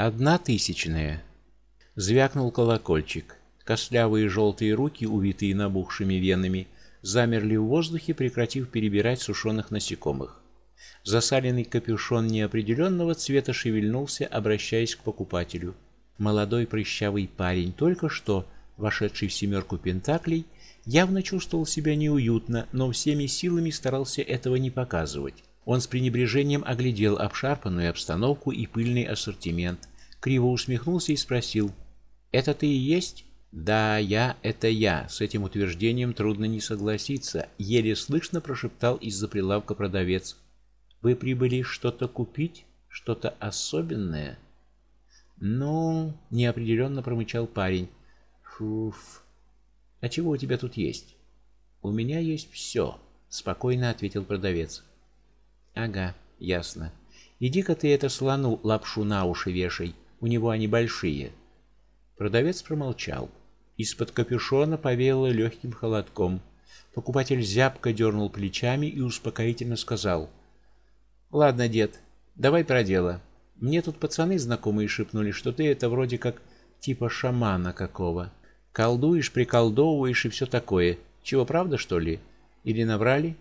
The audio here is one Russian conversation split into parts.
Одна тысячная. Звякнул колокольчик. Костлявые желтые руки, увитые набухшими венами, замерли в воздухе, прекратив перебирать сушеных насекомых. Засаленный капюшон неопределенного цвета шевельнулся, обращаясь к покупателю. Молодой прыщавый парень, только что вошедший в семерку пентаклей, явно чувствовал себя неуютно, но всеми силами старался этого не показывать. Он с пренебрежением оглядел обшарпанную обстановку и пыльный ассортимент, криво усмехнулся и спросил: "Это ты и есть?" "Да, я это я". С этим утверждением трудно не согласиться, еле слышно прошептал из-за прилавка продавец. "Вы прибыли что-то купить, что-то особенное?" "Ну", неопределенно промычал парень. "Фуф. А чего у тебя тут есть?" "У меня есть все», — спокойно ответил продавец. "Ага, ясно. Иди-ка ты это слону лапшу на уши вешай, у него они большие". Продавец промолчал. Из-под капюшона повеяло легким холодком. Покупатель зябко дернул плечами и успокоительно сказал: "Ладно, дед, давай про дело. Мне тут пацаны знакомые шепнули, что ты это вроде как типа шамана какого. Колдуешь, приколдовываешь и все такое. Чего, правда, что ли? Или наврали?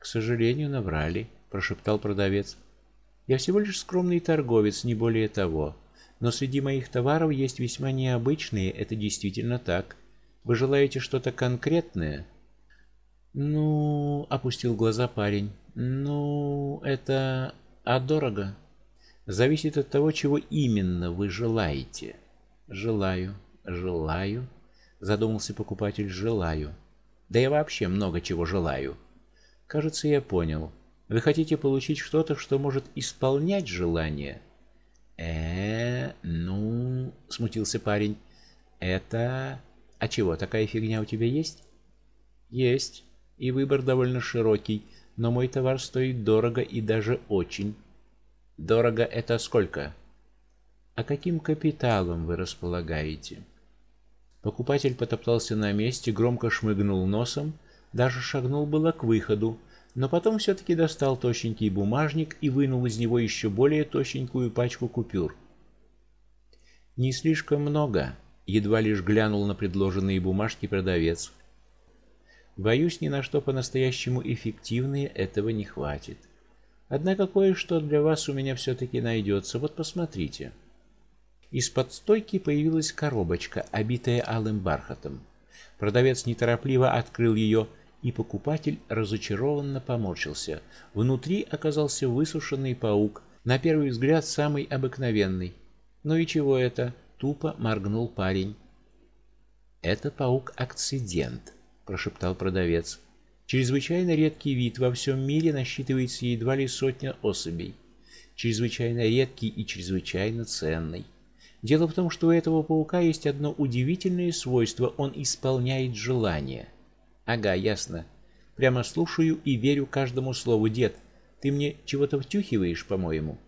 К сожалению, наврали, прошептал продавец. Я всего лишь скромный торговец, не более того. Но среди моих товаров есть весьма необычные, это действительно так. Вы желаете что-то конкретное? Ну, опустил глаза парень. Ну, это а дорого? Зависит от того, чего именно вы желаете. Желаю, желаю, задумался покупатель. Желаю. Да я вообще много чего желаю. Кажется, я понял. Вы хотите получить что-то, что может исполнять желание? Э, ну, смутился парень. Это А чего, такая фигня у тебя есть? Есть. И выбор довольно широкий, но мой товар стоит дорого и даже очень. Дорого это сколько? А каким капиталом вы располагаете? Покупатель потоптался на месте, громко шмыгнул носом, даже шагнул было к выходу, но потом все таки достал тощенький бумажник и вынул из него еще более тощенькую пачку купюр. Не слишком много, едва лишь глянул на предложенные бумажки продавец. Боюсь, ни на что по-настоящему эффективное этого не хватит. Однако кое-что для вас у меня все таки найдется. Вот посмотрите. Из-под стойки появилась коробочка, обитая алым бархатом. Продавец неторопливо открыл ее, и покупатель разочарованно поморщился. Внутри оказался высушенный паук, на первый взгляд самый обыкновенный. Ну и чего это? тупо моргнул парень. Это паук-акцидент, прошептал продавец. Чрезвычайно редкий вид во всем мире насчитывается едва ли сотня особей. Чрезвычайно редкий и чрезвычайно ценный. Дело в том, что у этого паука есть одно удивительное свойство он исполняет желания. Ага, ясно. Прямо слушаю и верю каждому слову, дед. Ты мне чего-то втюхиваешь, по-моему.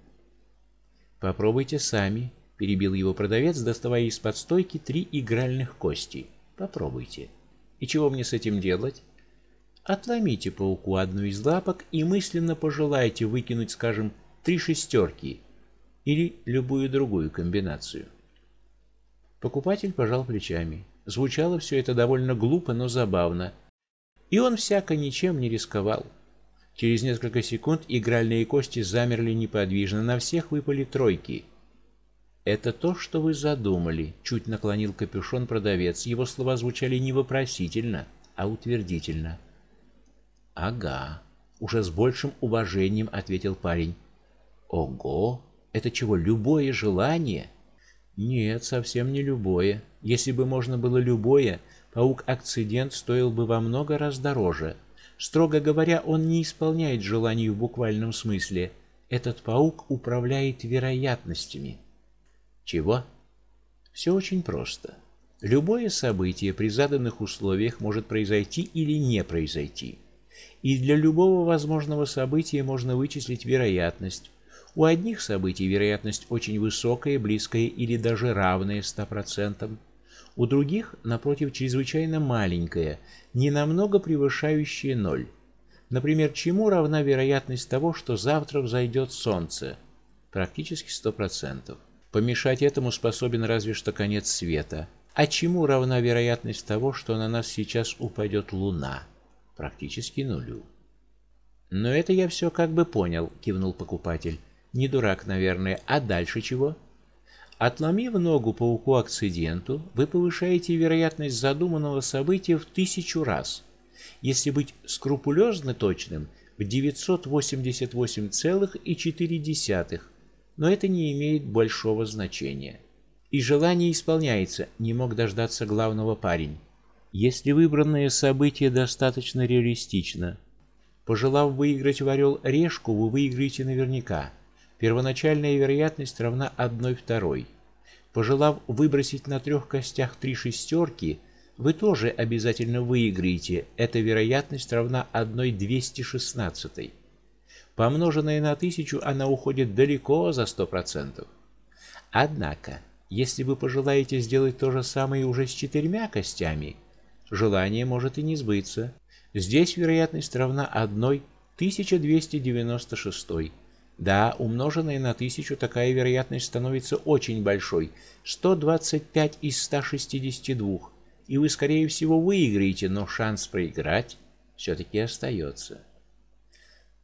Попробуйте сами, перебил его продавец, доставая из-под стойки три игральных кости. Попробуйте. И чего мне с этим делать? Отломите пауку одну из лапок и мысленно пожелайте выкинуть, скажем, три шестерки или любую другую комбинацию. Покупатель пожал плечами. Звучало все это довольно глупо, но забавно. И он всяко ничем не рисковал. Через несколько секунд игральные кости замерли неподвижно, на всех выпали тройки. Это то, что вы задумали, чуть наклонил капюшон продавец. Его слова звучали не вопросительно, а утвердительно. Ага, уже с большим уважением ответил парень. Ого, это чего, любое желание? Нет, совсем не любое. Если бы можно было любое, паук-акцидент стоил бы во много раз дороже. Строго говоря, он не исполняет желаний в буквальном смысле. Этот паук управляет вероятностями. Чего? Все очень просто. Любое событие при заданных условиях может произойти или не произойти и для любого возможного события можно вычислить вероятность. У одних событий вероятность очень высокая, близкая или даже равная 100%. У других, напротив, чрезвычайно маленькая, не намного превышающая ноль. Например, чему равна вероятность того, что завтра взойдет солнце? Практически 100%. Помешать этому способен разве что конец света. А чему равна вероятность того, что на нас сейчас упадет луна? Практически нулю. Но это я все как бы понял, кивнул покупатель. Не дурак, наверное. А дальше чего? Отломив ногу пауку-акциденту, вы повышаете вероятность задуманного события в тысячу раз. Если быть скрупулезно точным, в 988,4, но это не имеет большого значения. И желание исполняется, не мог дождаться главного парень. Если выбранное событие достаточно реалистично, пожелав выиграть в орел решку, вы выиграете наверняка. Первоначальная вероятность равна 1 второй. Пожелав выбросить на трех костях три шестерки, вы тоже обязательно выиграете. Эта вероятность равна 1/216. Помноженная на тысячу, она уходит далеко за 100%. Однако, если вы пожелаете сделать то же самое уже с четырьмя костями, желание может и не сбыться. Здесь вероятность равна 1/1296. Да, умноженная на тысячу, такая вероятность становится очень большой 125 из 162, и вы скорее всего выиграете, но шанс проиграть все таки остается.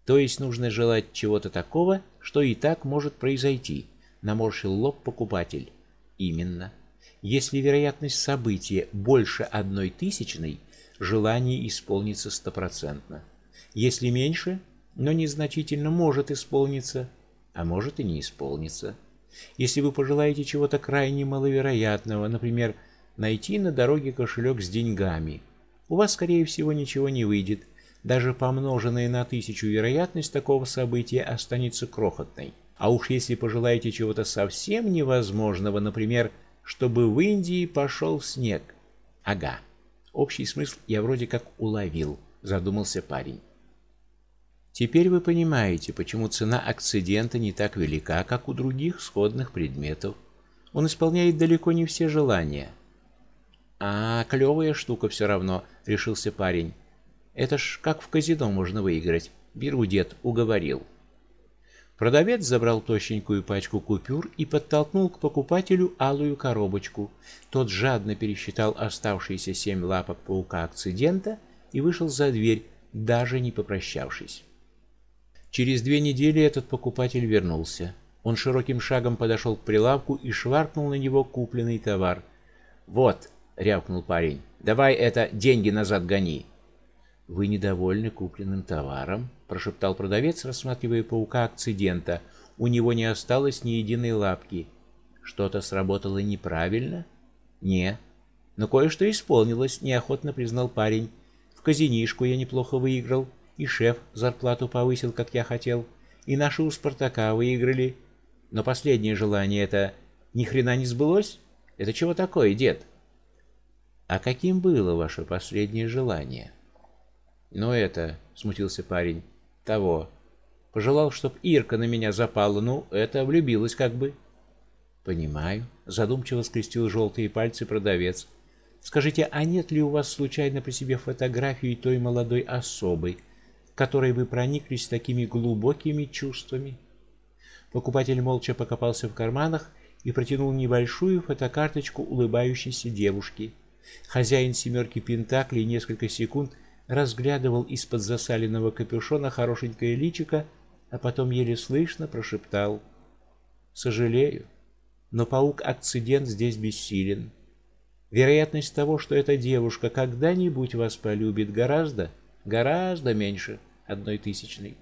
То есть нужно желать чего-то такого, что и так может произойти, наморщил лоб покупатель. Именно. Если вероятность события больше одной тысячной, желание исполнится стопроцентно. Если меньше, но незначительно может исполниться, а может и не исполниться. Если вы пожелаете чего-то крайне маловероятного, например, найти на дороге кошелек с деньгами, у вас скорее всего ничего не выйдет. Даже помноженная на тысячу вероятность такого события останется крохотной. А уж если пожелаете чего-то совсем невозможного, например, чтобы в Индии пошел снег. Ага. Общий смысл я вроде как уловил, задумался парень. Теперь вы понимаете, почему цена акцидента не так велика, как у других сходных предметов. Он исполняет далеко не все желания. А, клевая штука все равно, решился парень. Это ж как в казино можно выиграть. Беру, дед, уговорил. Продавец забрал тощенькую пачку купюр и подтолкнул к покупателю алую коробочку. Тот жадно пересчитал оставшиеся семь лапок паука акцидента и вышел за дверь, даже не попрощавшись. Через две недели этот покупатель вернулся. Он широким шагом подошел к прилавку и шваркнул на него купленный товар. "Вот", рявкнул парень. "Давай это деньги назад гони". "Вы недовольны купленным товаром?" прошептал продавец, рассматривая паука акцидента. У него не осталось ни единой лапки. Что-то сработало неправильно? Не. Но кое-что исполнилось, неохотно признал парень. В казинишку я неплохо выиграл и шеф зарплату повысил, как я хотел, и наши у Спартака выиграли. Но последнее желание это ни хрена не сбылось? Это чего такое, дед? А каким было ваше последнее желание? Ну это, смутился парень. Того. Пожелал, чтоб Ирка на меня запала. Ну, это влюбилась как бы. Понимаю, задумчиво скрестил желтые пальцы продавец. Скажите, а нет ли у вас случайно при себе фотографии той молодой особы, которой вы прониклись такими глубокими чувствами. Покупатель молча покопался в карманах и протянул небольшую фотокарточку улыбающейся девушки. Хозяин семерки пентаклей несколько секунд разглядывал из-под засаленного капюшона хорошенькое личико, а потом еле слышно прошептал: "Сожалею, но паук-акцидент здесь бессилен. Вероятность того, что эта девушка когда-нибудь вас полюбит, гораздо, гораздо меньше" одной тысячной.